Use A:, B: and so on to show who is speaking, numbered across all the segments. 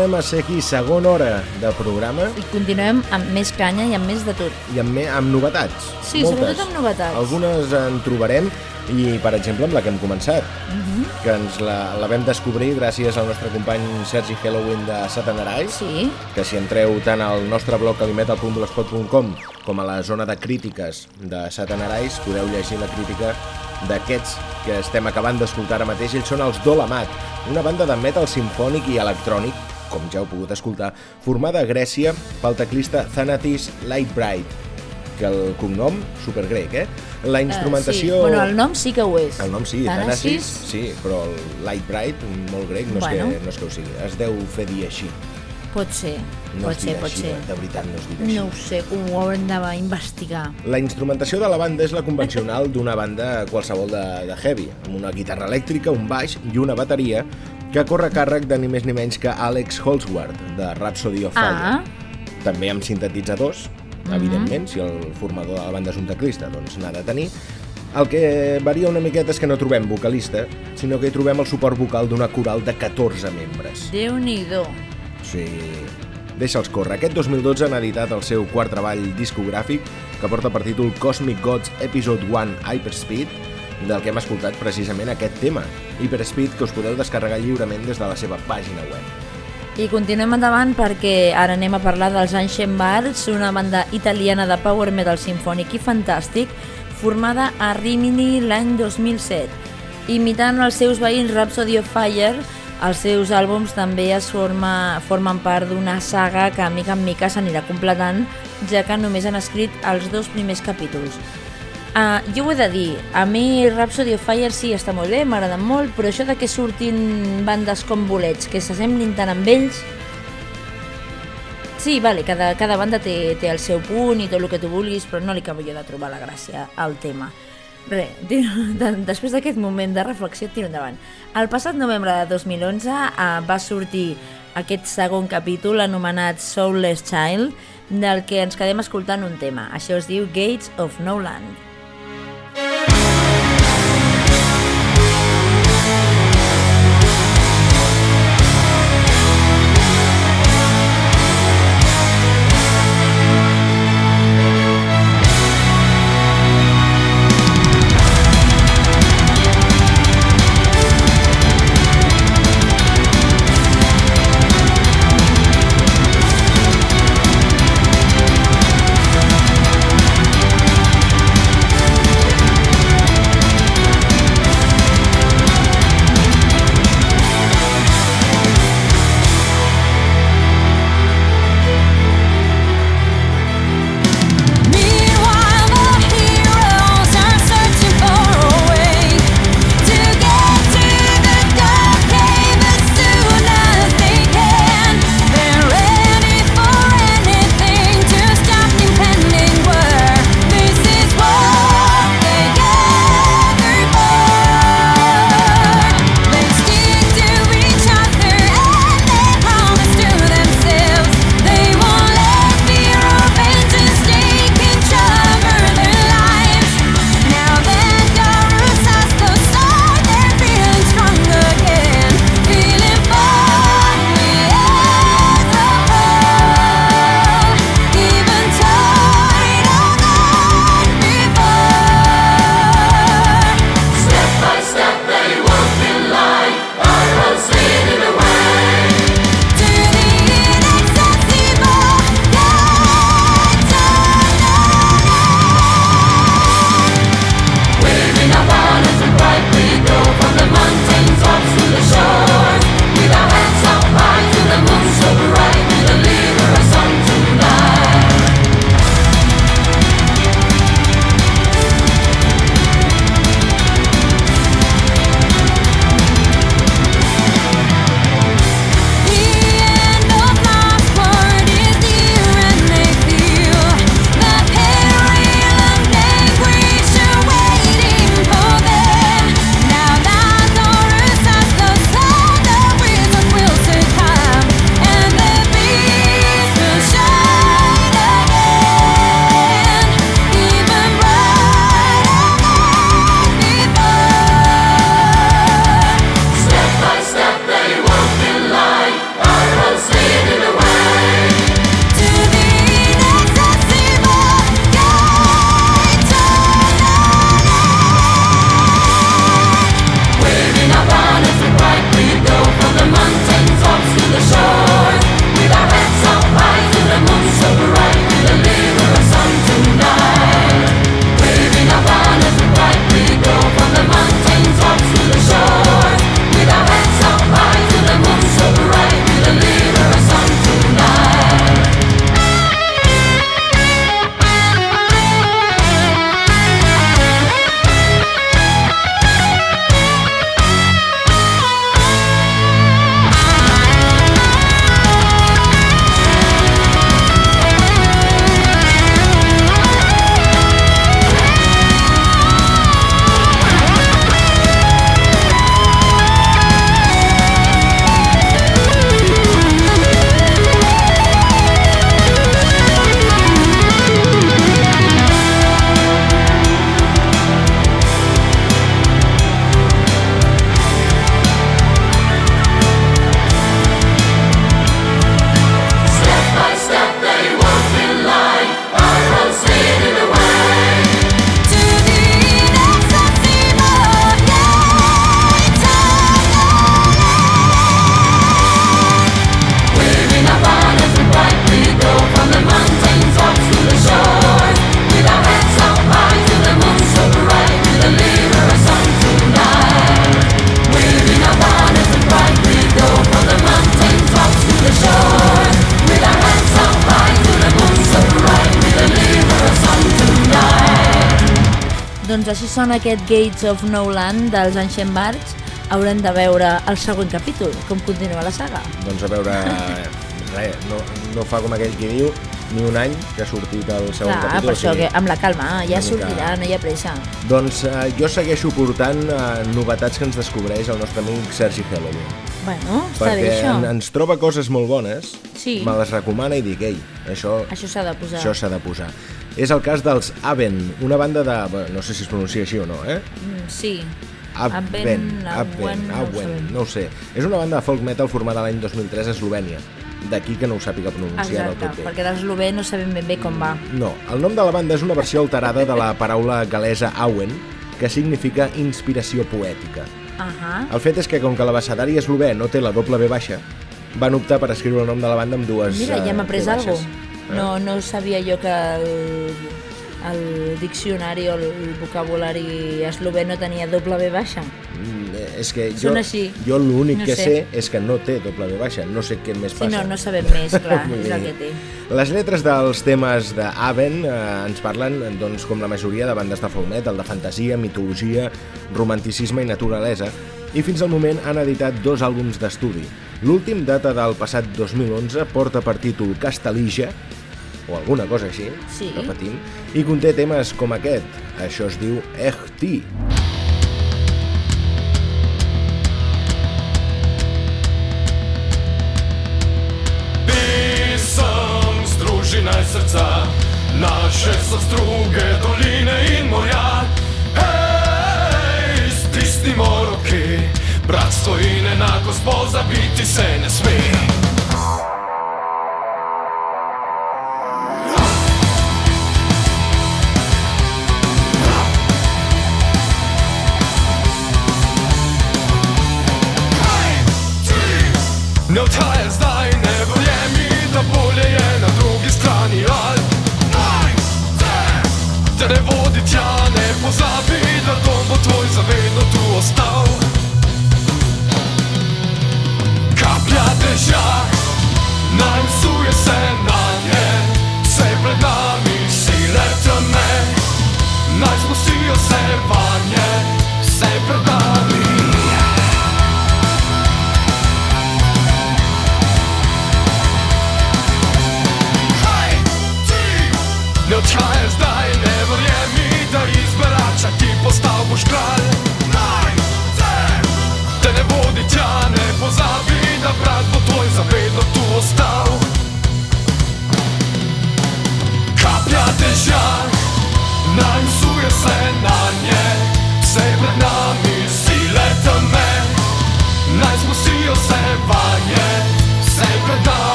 A: Tornem a ser aquí, segona hora de programa.
B: I continuem amb més canya i amb més de tot.
A: I amb, amb novetats.
B: Sí, moltes. sobretot amb novetats.
A: Algunes en trobarem i, per exemple, amb la que hem començat, uh mhm. -huh. que ens la, la vam descobrir gràcies al nostre company Sergi Halloween de Satanarai,
B: sí.
A: que si entreu tant al nostre blog alimetal.blogspot.com com a la zona de crítiques de Satanarais podeu llegir la crítica d'aquests que estem acabant d'escoltar ara mateix. Ells són els Dolamat, una banda de metal sinfònic i electrònic com ja heu pogut escoltar, formada a Grècia pel teclista Thanatis Lightbright, que el cognom, supergrec, eh? La instrumentació...
B: Uh, sí. Bueno, el nom sí que ho és.
A: El nom sí, Thanasis, sí, però el Light Bright, molt grec, no, bueno. és que, no és que ho sigui. Es deu fer dir així.
B: Pot ser,
A: no
B: pot ser, pot
A: així,
B: ser.
A: De veritat no es dirà així.
B: No ho sé, ho haurem d'investigar.
A: La instrumentació de la banda és la convencional d'una banda qualsevol de, de heavy, amb una guitarra elèctrica, un baix i una bateria que corre càrrec de ni més ni menys que Alex Holsworth, de Rhapsody of Fire.
B: Ah.
A: També amb sintetitzadors,
B: Mhm.
A: evidentment, si el formador de la banda és un teclista, doncs n'ha de tenir. El que varia una miqueta és que no trobem vocalista, sinó que hi trobem el suport vocal d'una coral de 14 membres.
B: Déu-n'hi-do.
A: Sí, deixa'ls córrer. Aquest 2012 han editat el seu quart treball discogràfic que porta per títol Cosmic Gods Episode 1 Hyperspeed, del que hem escoltat precisament aquest tema, Hyperspeed, que us podeu descarregar lliurement des de la seva pàgina web.
B: I continuem endavant perquè ara anem a parlar dels Ancient Bards, una banda italiana de power metal sinfònic i fantàstic, formada a Rimini l'any 2007. Imitant els seus veïns Rhapsody of Fire, els seus àlbums també es forma, formen part d'una saga que mica en mica s'anirà completant, ja que només han escrit els dos primers capítols. Uh, jo ho he de dir, a mi Rhapsody of Fire sí, està molt bé, m'agrada molt, però això de que surtin bandes com bolets, que s'assemblin tant amb ells... Sí, vale, cada, cada banda té, té el seu punt i tot el que tu vulguis, però no li acabo jo de trobar la gràcia al tema. Bé, després d'aquest moment de reflexió, tiro endavant. El passat novembre de 2011 uh, va sortir aquest segon capítol anomenat Soulless Child, del que ens quedem escoltant un tema. Això es diu Gates of No Land. Sona aquest Gates of No Land dels Ancient Bards. Haurem de veure el següent capítol, com continua la saga.
A: Doncs a veure, res, no, no fa com aquell que diu, ni un any que ha sortit el segon
B: Clar,
A: capítol.
B: per això que amb la calma, ja sortirà, no hi ha pressa.
A: Doncs eh, jo segueixo portant eh, novetats que ens descobreix el nostre amic Sergi Halloween.
B: Bueno, està bé això.
A: en, ens troba coses molt bones,
B: Sí.
A: me les recomana i dic, ei, això
B: Això s'ha de posar.
A: això s'ha de posar. És el cas dels Aven, una banda de... no sé si es pronuncia així o no, eh?
B: Mm, sí.
A: Aven,
B: Aven,
A: Aven,
B: no ho
A: sé. És una banda de folk metal formada l'any 2003 a Eslovènia. D'aquí que no ho sàpiga pronunciar del
B: Exacte,
A: tot bé.
B: perquè l'eslové no sabem ben bé com va.
A: No, el nom de la banda és una versió alterada de la paraula galesa Awen, que significa inspiració poètica.
B: Ahà.
A: El fet és que, com que l'abecedari eslové no té la doble B baixa, van optar per escriure el nom de la banda amb dues
B: Mira, ja
A: eh,
B: m'ha après
A: B
B: alguna cosa. No, no sabia jo que el, el diccionari o el vocabulari eslové no tenia doble B baixa.
A: Mm, És que jo, jo l'únic
B: No
A: que
B: sé.
A: sé. és que no té doble B baixa, no sé què més passa.
B: no, no sabem més, clar, és el que té.
A: Les lletres dels temes d'Aven eh, ens parlen, doncs, com la majoria de bandes de folk metal, de fantasia, mitologia, romanticisme i naturalesa, i fins al moment han editat dos àlbums d'estudi. L'últim data del passat 2011, porta per títol Castalija, o alguna cosa així,
B: Sí.
A: repetim, i conté temes com aquest. Això es diu Ehti.
C: Pisem srca, naše so struge, doline in morja. Hej, stisnimo roke, bratstvo in enakost pozabiti se ne sme.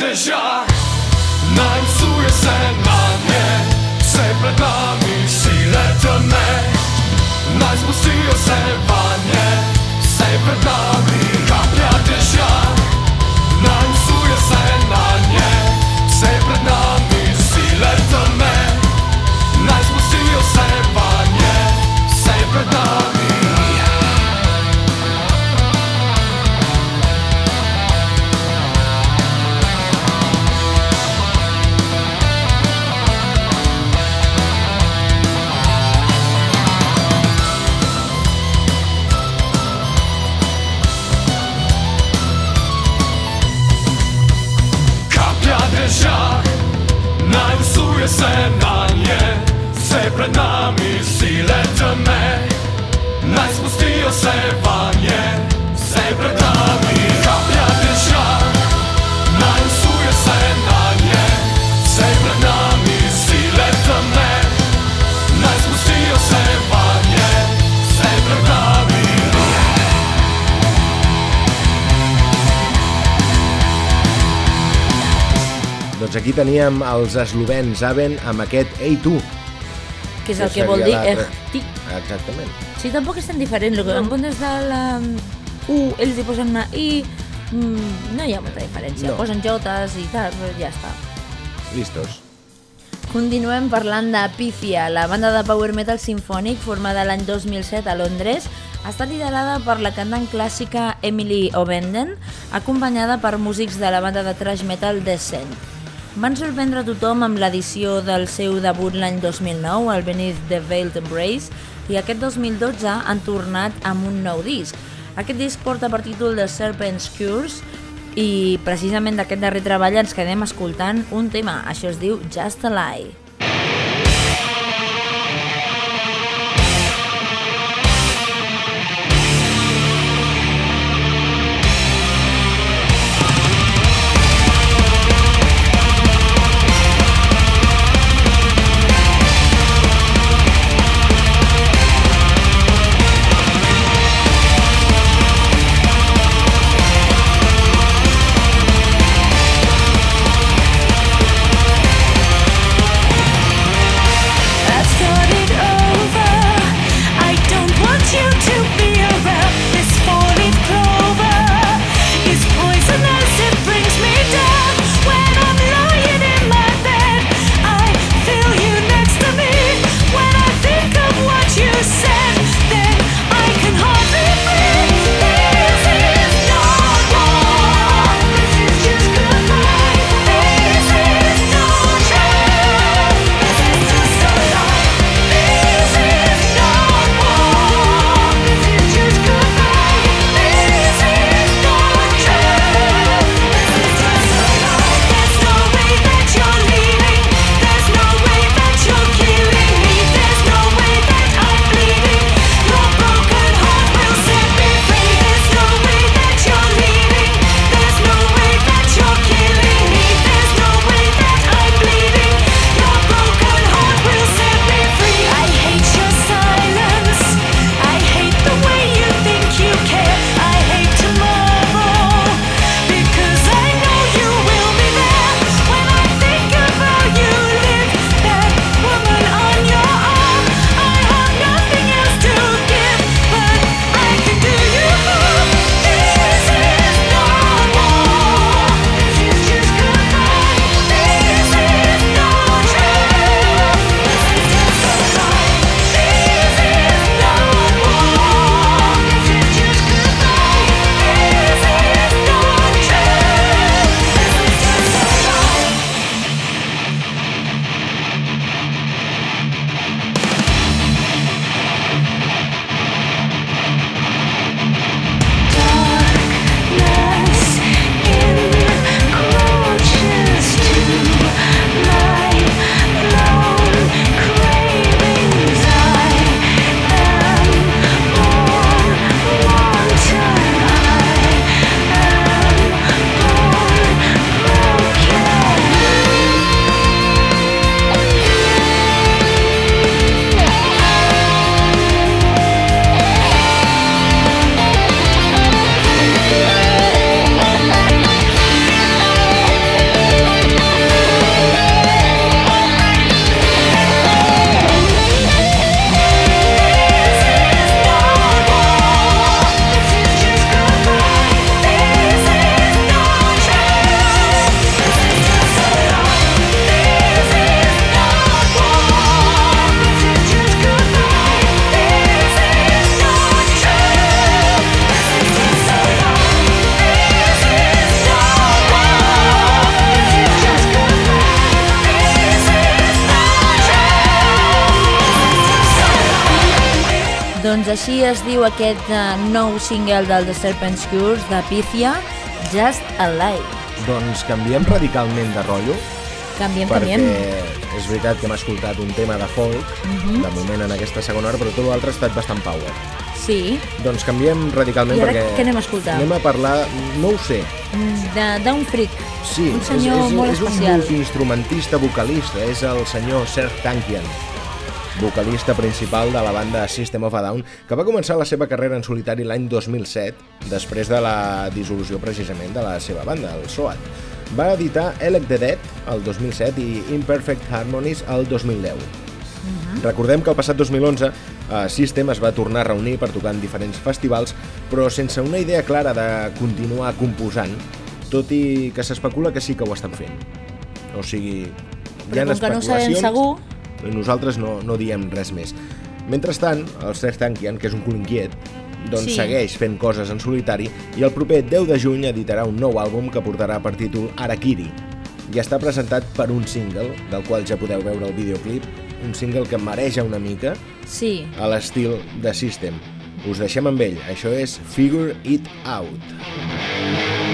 C: Dežja, naj suje se na nje, vse pred nami sile teme, naj spustijo se vanje, vse pred nami. Kaplja dežja, naj
A: Doncs aquí teníem els eslovens Aven amb aquest Ei tu,
B: Que és el
A: Que
B: que vol dir. Ehti.
A: exactament.
B: Sí, tampoc és tan diferent. Lo que en comptes de la mm, U, ells hi posen una I, mm, no hi ha molta diferència.
A: No.
B: Posen jotes i tal, però ja està.
A: Listos.
D: Continuem parlant de Pythia, la banda de power metal sinfònic formada l'any 2007 a Londres, està liderada per la cantant clàssica Emily O'Benden, acompanyada per músics de la banda de thrash metal Descent. Van sorprendre tothom amb l'edició del seu debut l'any 2009, el Beneath the Veiled Embrace, i aquest 2012 han tornat amb un nou disc. Aquest disc porta per títol The Serpent's Cures i precisament d'aquest darrer treball ens quedem escoltant un tema, això es diu Just a Lie. Així es diu aquest uh, nou single del The Serpent's Cures de Pythia, Just a Lie.
A: Doncs canviem radicalment de rotllo,
D: Canviem,
A: perquè
D: canviem.
A: és veritat que hem escoltat un tema de folk,
D: Mhm.
A: de moment en aquesta segona hora, però tot l'altre ha estat bastant power.
D: Sí,
A: Doncs canviem radicalment
D: I ara
A: perquè...
D: què anem a escoltar?
A: Anem a parlar, no ho sé,
D: mm, d'un freak.
A: sí,
D: un senyor
A: és, és,
D: molt
A: és un
D: especial.
A: multiinstrumentista vocalista, és el senyor Serge Tankian, vocalista principal de la banda System of a Down, que va començar la seva carrera en solitari l'any 2007, després de la dissolució precisament de la seva banda, el SOAT. Va editar Elec the Dead el 2007 i Imperfect Harmonies el 2010. Recordem que el passat 2011 eh, System es va tornar a reunir per tocar en diferents festivals, però sense una idea clara de continuar composant, tot i que s'especula que sí que ho estan fent. O sigui, hi ha
B: Però com que no ho sabem segur...
A: nosaltres no, no diem res més. Mentrestant, el Serge Tankian, que és un cul inquiet, doncs
B: Sí.
A: segueix fent coses en solitari i el proper 10 de juny editarà un nou àlbum que portarà per títol Arakiri i està presentat per un single, del qual ja podeu veure el videoclip, un single que mareja una mica
B: Sí,
A: a l'estil de System. Us deixem amb ell, això és Figure It Out.
E: Why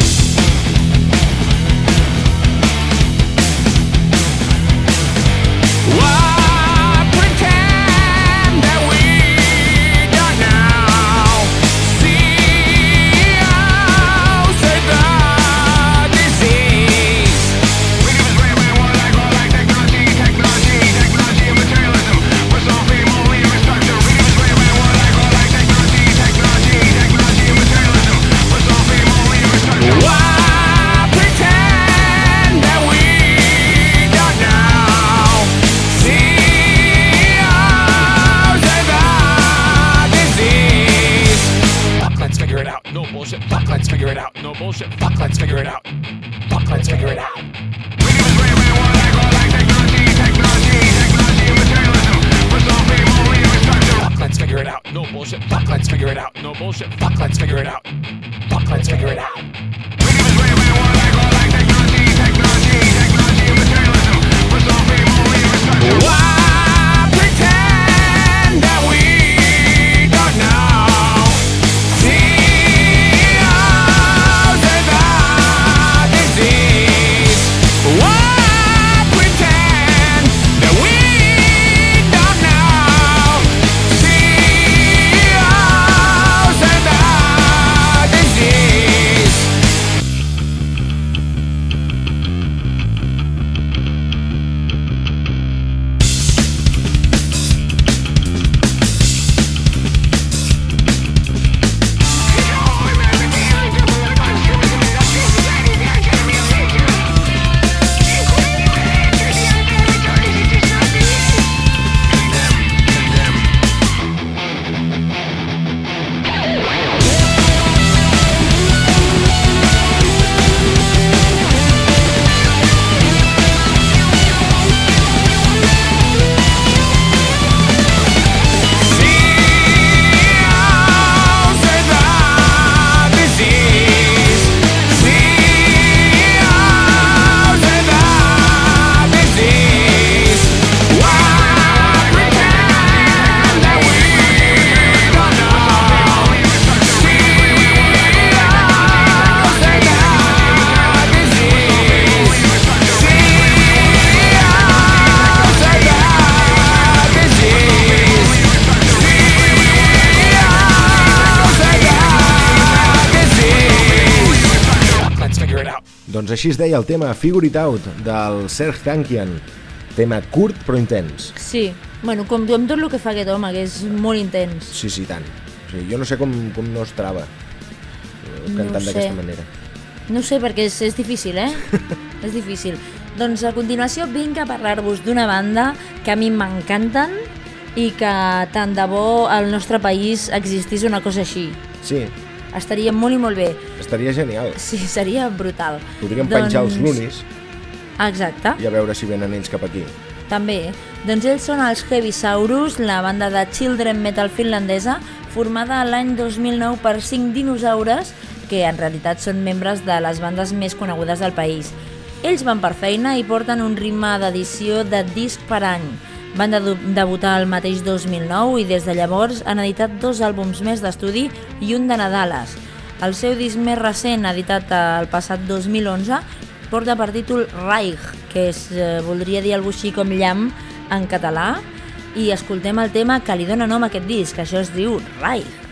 A: Doncs així es deia el tema Figure It Out del Serge Tankian. Tema curt però intens.
B: sí. Bueno, com amb tot el que fa aquest home, que és molt intens.
A: Sí, sí, tant. O sigui, jo no sé com, com no es trava eh,
B: No
A: cantant
B: sé.
A: d'aquesta manera.
B: No sé, perquè és, és difícil, eh? és difícil. Doncs a continuació vinc a parlar-vos d'una banda que a mi m'encanten i que tant de bo al nostre país existís una cosa així.
A: Sí,
B: Estaria molt i molt bé.
A: Estaria genial.
B: Sí, seria brutal.
A: Podríem penjar els lunis
B: Exacte,
A: i a veure si venen ells cap aquí.
B: també. Doncs ells són els Heavisaurus, la banda de children metal finlandesa, formada l'any 2009 per cinc dinosaures que en realitat són membres de les bandes més conegudes del país. Ells van per feina i porten un ritme d'edició de disc per any. Van de debutar el mateix 2009 i des de llavors han editat dos àlbums més d'estudi i un de Nadales. El seu disc més recent, editat el passat 2011, porta per títol Reich, que és, eh, voldria dir alguna així com llamp en català, i escoltem el tema que li dona nom a aquest disc, això es diu Reich.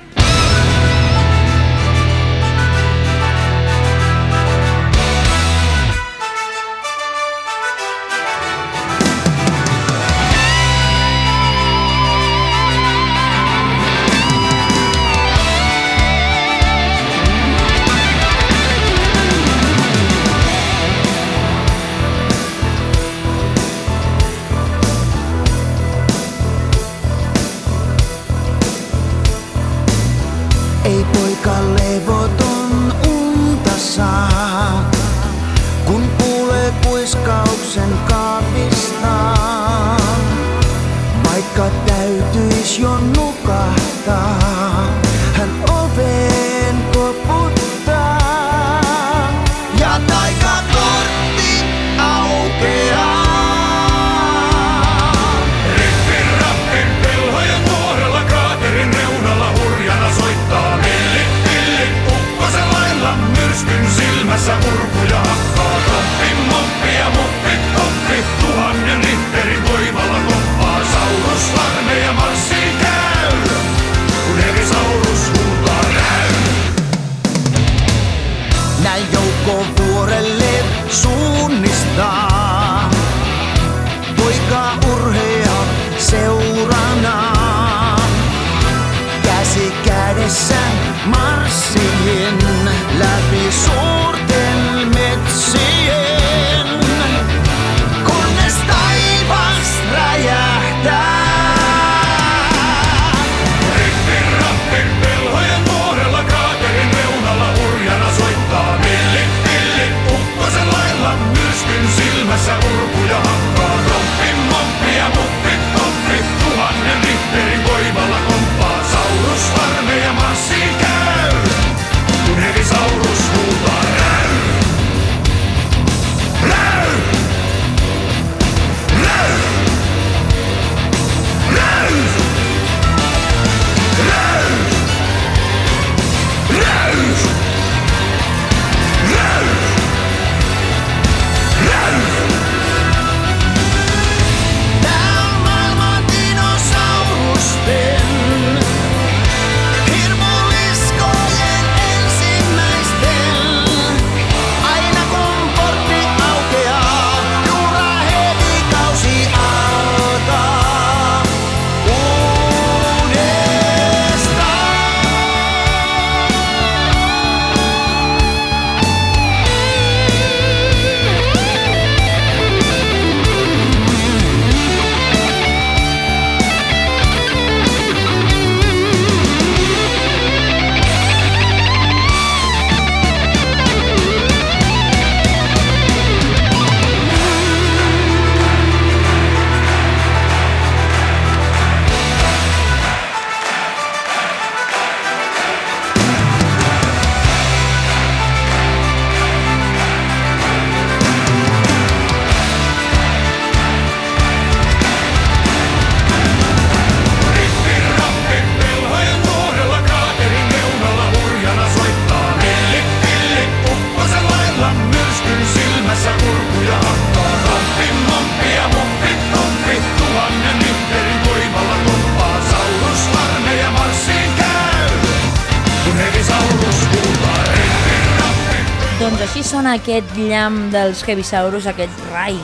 B: Doncs així sona aquest llamp dels Heavisaurus, aquest rai.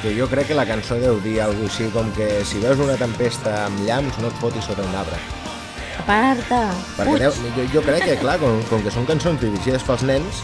A: Que jo crec que la cançó deu dir alguna així com que si veus una tempesta amb llamps no et fotis sota un arbre.
B: Aparta!
A: Perquè deu, jo, jo crec que, clar, com, com que són cançons dirigides pels nens,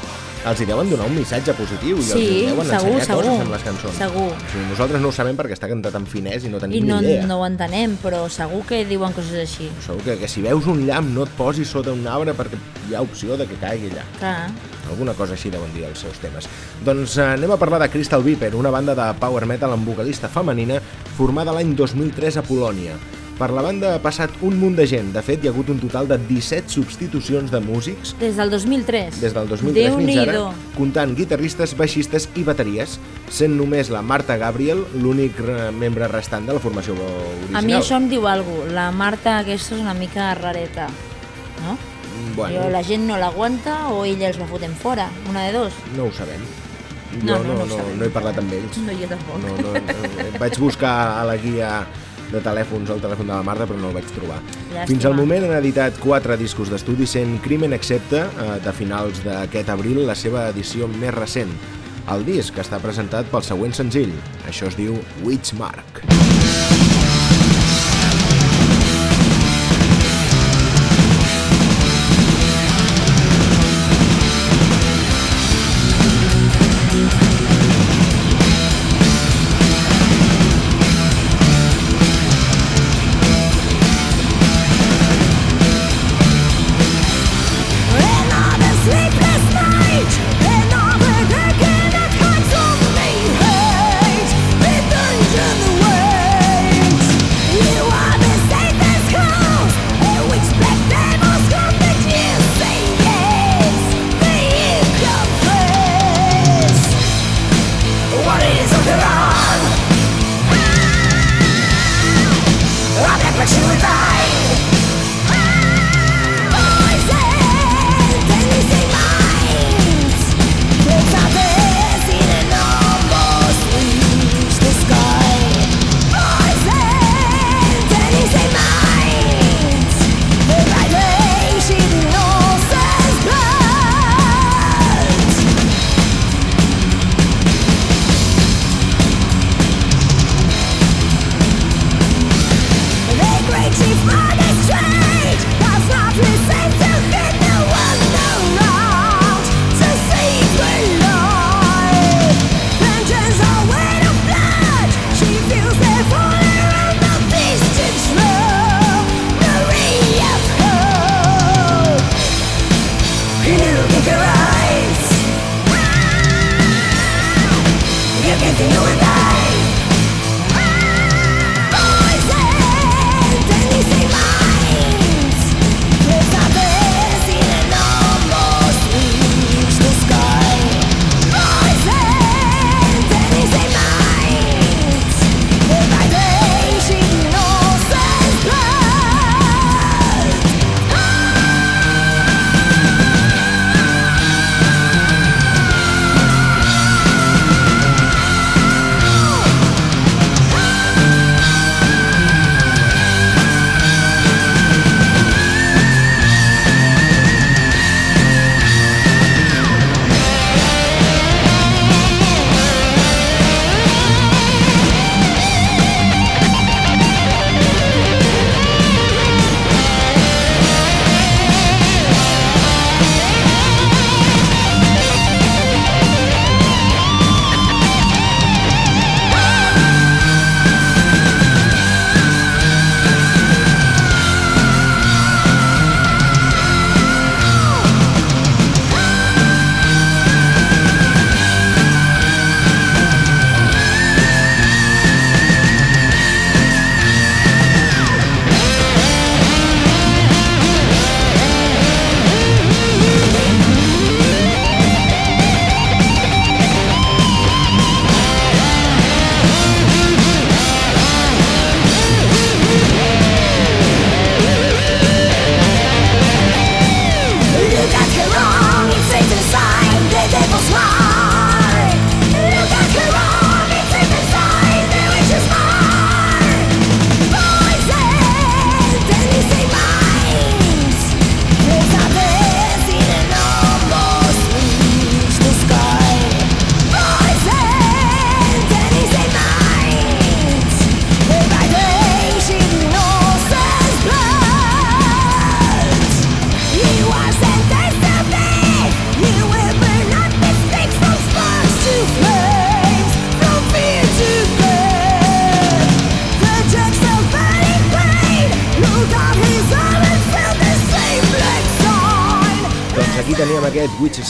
A: els hi deuen donar un missatge positiu i els
B: Sí,
A: hi deuen
B: segur,
A: ensenyar
B: segur,
A: coses amb les cançons.
B: segur.
A: O sigui, nosaltres no ho sabem perquè està cantat en finès i no
B: I
A: tenim
B: no,
A: ni idea.
B: no ho entenem, però segur que diuen coses així.
A: Segur que, que si veus un llamp no et posis sota un arbre perquè hi ha opció de que caigui allà.
B: Clar.
A: Alguna cosa així deuen dir els seus temes. Doncs eh, anem a parlar de Crystal Viper, una banda de power metal amb vocalista femenina formada l'any 2003 a Polònia. Per la banda ha passat un munt de gent. De fet, hi ha hagut un total de 17 substitucions de músics
B: Des del 2003.
A: des del 2003 fins ara, comptant guitarristes, baixistes i bateries, sent només la Marta Gabriel l'únic membre restant de la formació original.
B: A mi això em diu alguna cosa. La Marta aquesta és una mica rareta, no?
A: Bueno,
B: Jo, la gent no l'aguanta o ella els va fotent fora, una de dos.
A: no ho sabem. Jo
B: No,
A: no,
B: no, no
A: no, no, no he parlat amb ells.
B: No, jo tampoc.
A: No, no, no, vaig buscar a la guia de telèfons el telèfon de la Marta, però no el vaig trobar.
B: Llàstima.
A: Fins al moment han editat quatre discos d'estudi, sent Crimen Excepte, eh, de finals d'aquest abril, la seva edició més recent. El disc està presentat pel següent senzill. Això es diu Witchmark.
F: Another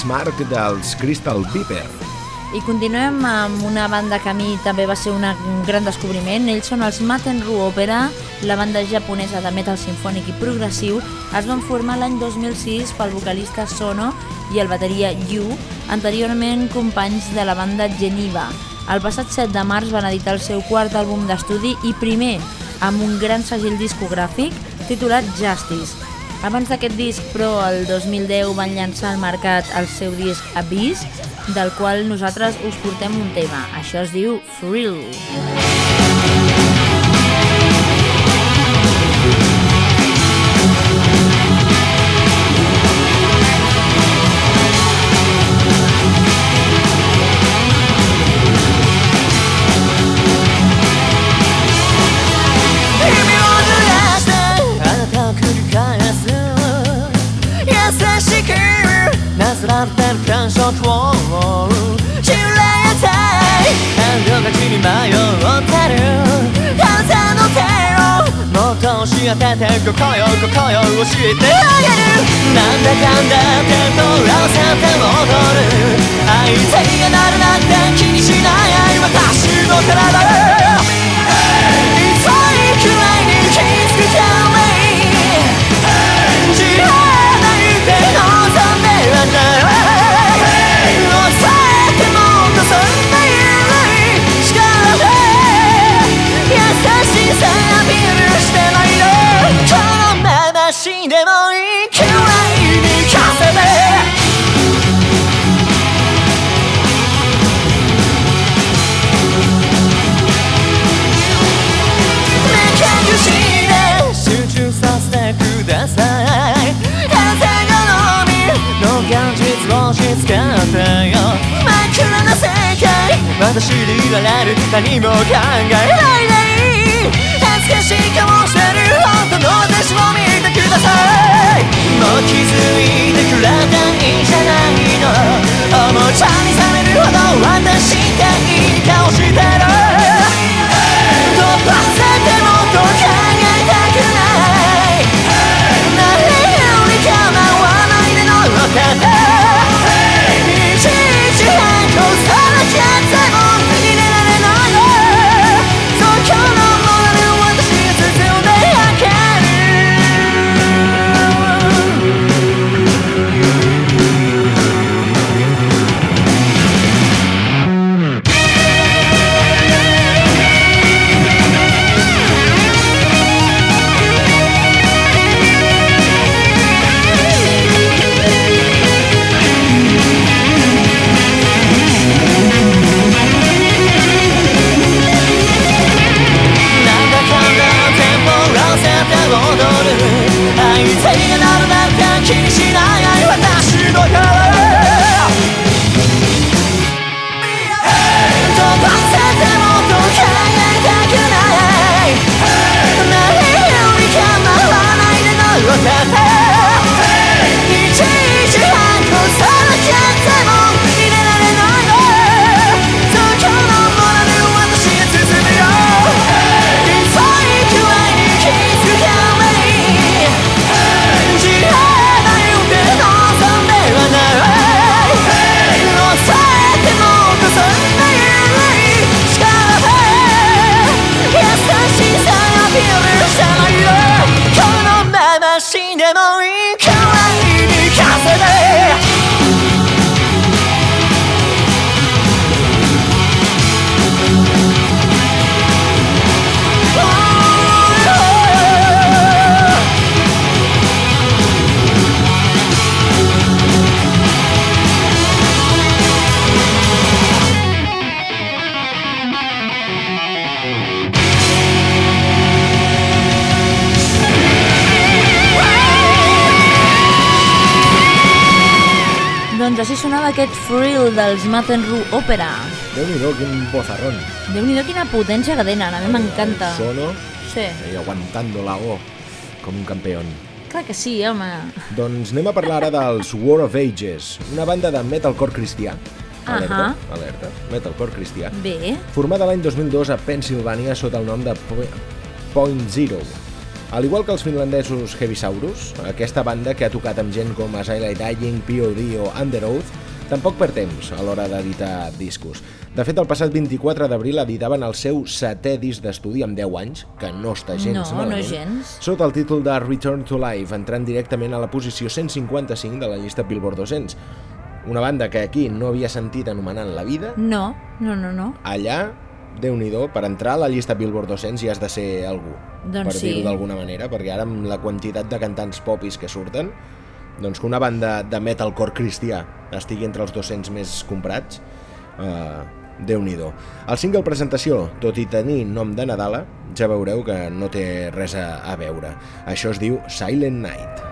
A: Mark dels Crystal Viper.
B: I continuem amb una banda que a mi també va ser un gran descobriment. Ells són els Matenru Opera, la banda japonesa de metal sinfònic i progressiu. Es van formar l'any 2006 pel vocalista Sono i el bateria Yu, anteriorment companys de la banda Geneva. El passat 7 de març van editar el seu quart àlbum d'estudi i primer amb un gran segell discogràfic titulat Justice. Abans d'aquest disc, però, el 2010 van llançar al mercat el seu disc Abyss, del qual nosaltres us portem un tema. Això es diu Thrill.
G: 「君なぞられてる感触を知れたい」「感情が地に迷ってる風の手をもっと押し当ててここよここよ教えてあげる」「なんだかんだテンポらせて戻る」「相手がなるなんて気にしない私の体」私に言われる何も考えられない。恥ずかしい顔してる。本当の私を見てください。もう気づいてくれたいんじゃないの。おもちゃにされるほど私がいい顔してる。
B: Dels Matenru Opera.
A: Déu-n'hi-do, quin bozarrón.
B: Déu-n'hi-do quina potència que tenen, a mi m'encanta.
A: Sono
B: Sí,
A: ahí aguantando la O com un campeón.
B: clar que sí, home.
A: Doncs anem a parlar ara dels War of Ages, una banda de metalcore cristià. Alerta,
B: Ahà.
A: alerta, metalcore cristià.
B: Bé,
A: Formada l'any 2002 a Pensilvània sota el nom de Po- Point Zero.
H: Al igual que els finlandesos Heavisaurus, aquesta banda que ha tocat amb gent com Asylum Dying, POD o Under Oath, tampoc perd temps a l'hora d'editar discos. De fet, el passat 24 d'abril editaven el seu setè disc d'estudi amb 10 anys, que no està gens
B: No, no
H: malament,
B: gens.
H: sota el títol de Return to Life, entrant directament a la posició 155 de la llista Billboard 200. Una banda que aquí no havia sentit anomenar en la vida,
B: No, no, no, no.
H: allà, déu nhi per entrar a la llista Billboard 200 ja has de ser algú,
B: Doncs
H: per
B: sí.
H: dir-ho d'alguna manera, perquè ara amb la quantitat de cantants popis que surten, doncs que una banda de metalcore cristià estigui entre els 200 més comprats, eh, déu nhi El single presentació, tot i tenir nom de Nadala, ja veureu que no té res a, a veure. Això es diu Silent Night.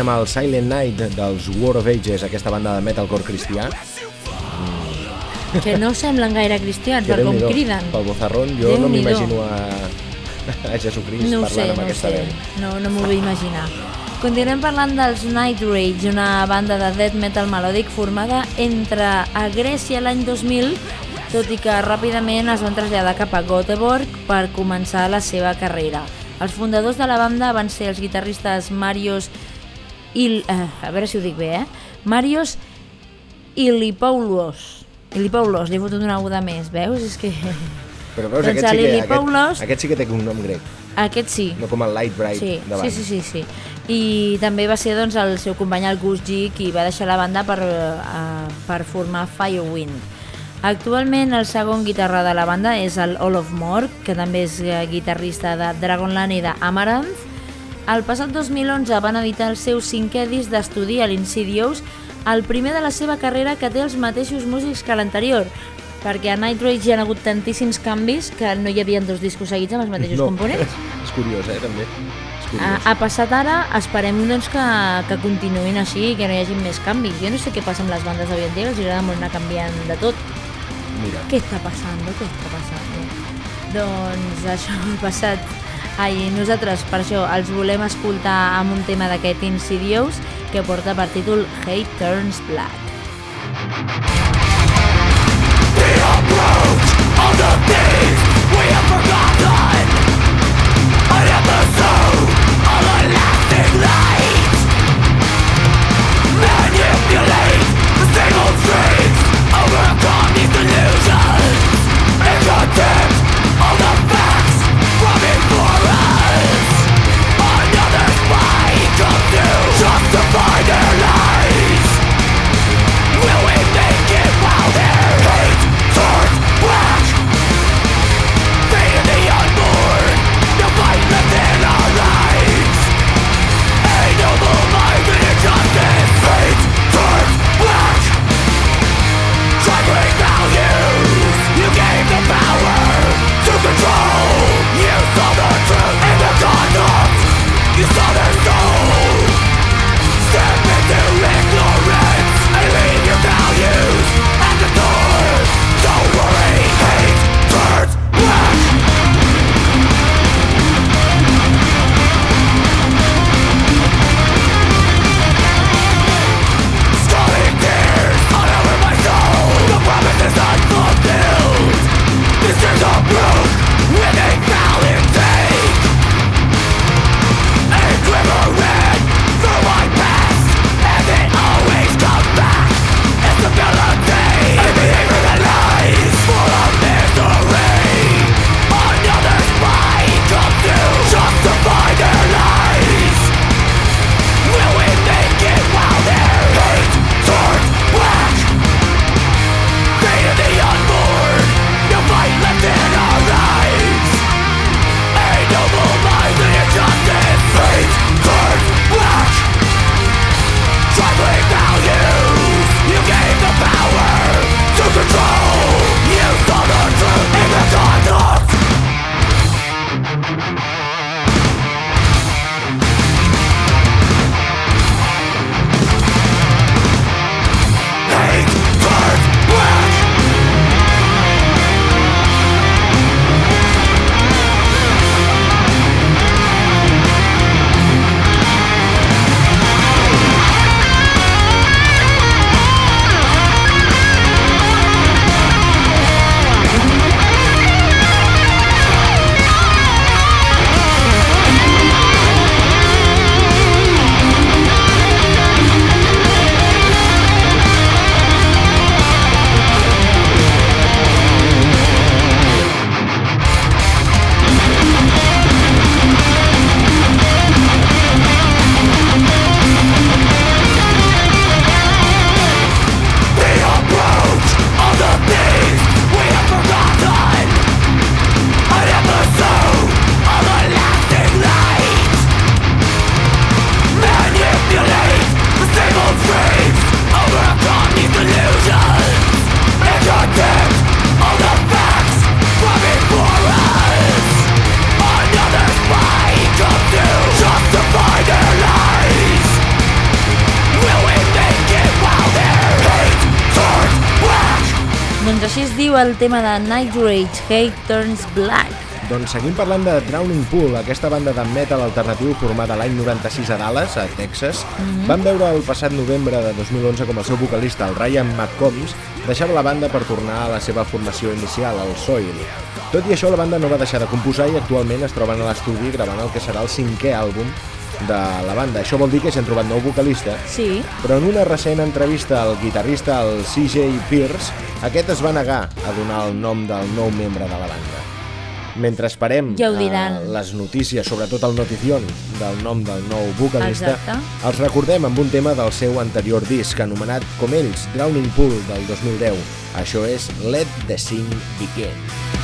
H: Teníem el Silent Night dels War of Ages, aquesta banda de metalcore cristià.
B: Que no semblen gaire cristians, per com criden.
H: Pel bozarrón, jo no m'imagino a, a Jesucrist
B: No
H: parlant
B: sé,
H: amb
B: no
H: aquesta
B: sé.
H: veu.
B: No, no m'ho vull imaginar. Continuem parlant dels Night Rage, una banda de death metal melòdic formada entre a Grècia l'any 2000, tot i que ràpidament es van traslladar cap a Göteborg per començar la seva carrera. Els fundadors de la banda van ser els guitarristes Marios Il... Eh, a veure si ho dic bé, eh? Marios Ilipoulos. Ilipoulos, li he fotut una aguda més, veus? És que...
H: Però veus,
B: Doncs
H: aquest, sí que, aquest, aquest sí que té un nom grec,
B: Aquest sí.
H: no com el Light Bright
B: Sí,
H: davant.
B: sí, sí, sí, sí. I també va ser doncs, el seu company el Gus G qui va deixar la banda per, uh, per formar Firewind. Actualment el segon guitarra de la banda és el Olof Morg, que també és eh, guitarrista de Dragonland i d'Amaranth. El passat 2011 van editar el seu cinquè disc d'estudi a l'Insidious, el primer de la seva carrera que té els mateixos músics que l'anterior, perquè a Night Rage hi ha hagut tantíssims canvis que no hi havia dos discos seguits amb els mateixos
H: no,
B: components.
H: és curiós, eh, també.
B: Ha, ha passat ara, esperem doncs, que, que continuïn així i que no hi hagi més canvis. Jo no sé què passa amb les bandes d'avui en dia, que els agrada molt anar canviant de tot.
A: Mira,
B: Què està passant? Què està passant? Doncs això ha passat. Ai, nosaltres per això els volem escoltar amb un tema d'aquest Insidious que porta per títol Hate Turns Black.
H: Justify
B: el tema de Night Rage, Hate Turns Black.
A: Doncs seguim parlant de Drowning Pool, aquesta banda de metal alternatiu formada l'any 96 a Dallas, a Texas. Van veure el passat novembre de 2011 com el seu vocalista, el Ryan McCombs, deixava la banda per tornar a la seva formació inicial, el Soil. Tot i això, la banda no va deixar de composar i actualment es troben a l'estudi gravant el que serà el cinquè àlbum de la banda. Això vol dir que s'han trobat nou vocalista,
B: Sí,
A: però en una recent entrevista al guitarrista, el CJ Pierce, aquest es va negar a donar el nom del nou membre de la banda. Mentre esperem
B: Ja
A: eh, les notícies, sobretot el notición del nom del nou vocalista,
B: Exacte.
A: els recordem amb un tema del seu anterior disc, anomenat com ells, Drowning Pool, del 2010. Això és Let the Sing Begin.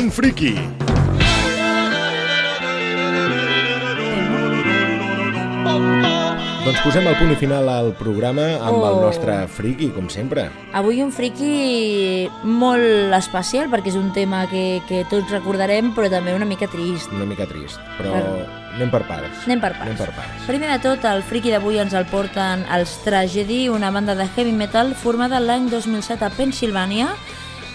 A: Moment friki. Doncs posem el punt i final al programa amb el
B: Oh.
A: nostre friki, com sempre.
B: Avui un friki molt especial perquè és un tema que, que tots recordarem però també una mica trist.
A: Una mica trist, però
B: Clar.
A: anem per parts.
B: Anem per parts.
A: Anem per parts.
B: Primer de tot, el friki d'avui ens el porten els Tragedy, una banda de heavy metal formada l'any 2007 a Pensilvània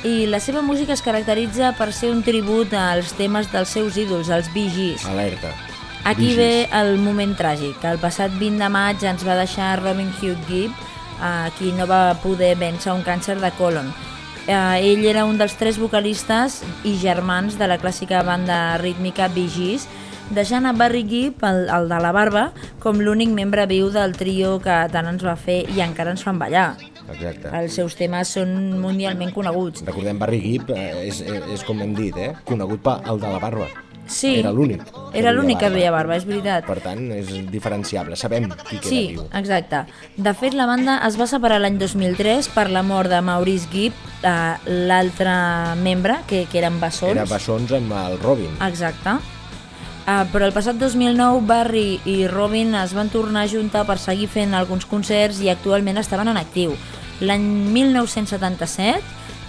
B: i la seva música es caracteritza per ser un tribut als temes dels seus ídols, els Bee Gees.
A: Alerta.
B: Aquí
A: Vigis.
B: ve el moment tràgic. El passat 20 de maig ens va deixar Robin Hugh Gibb, eh, qui no va poder vèncer un càncer de colon. Eh, ell era un dels tres vocalistes i germans de la clàssica banda rítmica Bee Gees, deixant a Barry Gibb, el, el de la barba, com l'únic membre viu del trio que tant ens va fer i encara ens fan ballar.
A: Exacte.
B: Els seus temes són mundialment coneguts.
A: Recordem, Barry Gibb eh, és, és, com hem dit, eh? conegut per el de la barba.
B: Sí,
A: Era l'únic.
B: Era l'únic que
A: barba.
B: duia barba, és veritat.
A: Per tant, és diferenciable. Sabem qui queda
B: Sí,
A: viu.
B: exacte. De fet, la banda es va separar l'any 2003 per la mort de Maurice Gibb, eh, l'altre membre, que, que eren bessons.
A: Era bessons amb el Robin.
B: Exacte. Uh, però el passat 2009 Barry i Robin es van tornar a juntar per seguir fent alguns concerts i actualment estaven en actiu. L'any 1977,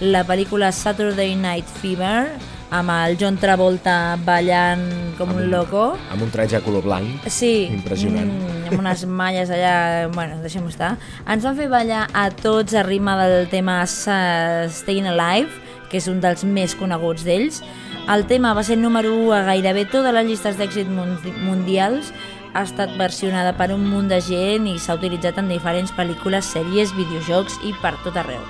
B: la pel·lícula Saturday Night Fever, amb el John Travolta ballant com un loco,
A: Amb un traje a color blanc.
B: Sí.
A: Impressionant.
B: Mm, amb unes malles allà... Bueno, deixem-ho estar. Ens van fer ballar a tots a ritme del tema Staying Alive, que és un dels més coneguts d'ells. El tema va ser número 1 a gairebé totes les llistes d'èxit mundi- mundials, ha estat versionada per un munt de gent i s'ha utilitzat en diferents pel·lícules, sèries, videojocs i per tot arreu.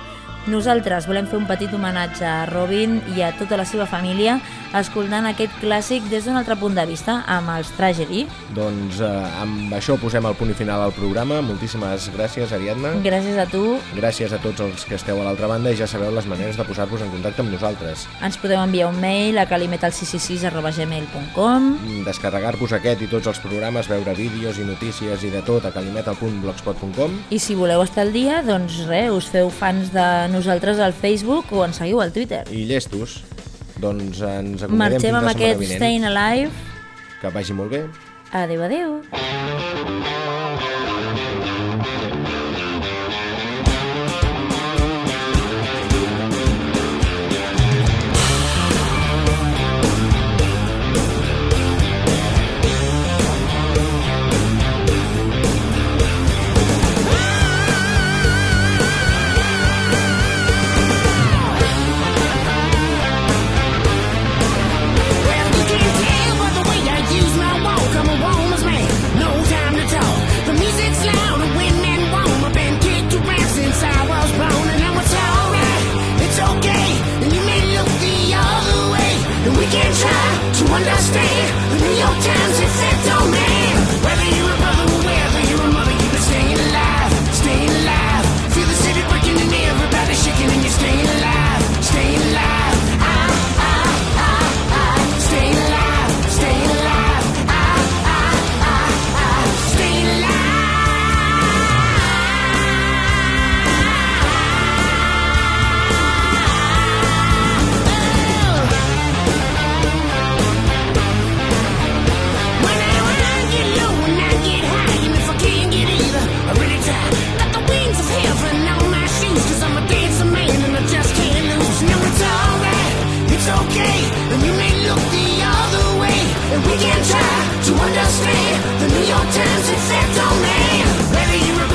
B: Nosaltres volem fer un petit homenatge a Robin i a tota la seva família escoltant aquest clàssic des d'un altre punt de vista, amb els Tragedy.
A: Doncs eh, amb això posem el punt i final al programa. Moltíssimes gràcies, Ariadna.
B: Gràcies a tu.
A: Gràcies a tots els que esteu a l'altra banda i ja sabeu les maneres de posar-vos en contacte amb nosaltres.
B: Ens podeu enviar un mail a calimetal666.gmail.com
A: Mm, Descarregar-vos aquest i tots els programes, veure vídeos i notícies i de tot a calimetal.blogspot.com
B: i si voleu estar al dia, doncs res, us feu fans de nosaltres al Facebook o ens seguiu al Twitter.
A: i llestos. Doncs ens acomiadem
B: Marxem
A: fins
B: amb
A: la setmana
B: aquest
A: vinent.
B: Staying Alive.
A: Que vagi molt bé.
B: Adeu, adeu.
H: We
F: can try to understand the New York Times effect their domain. Maybe you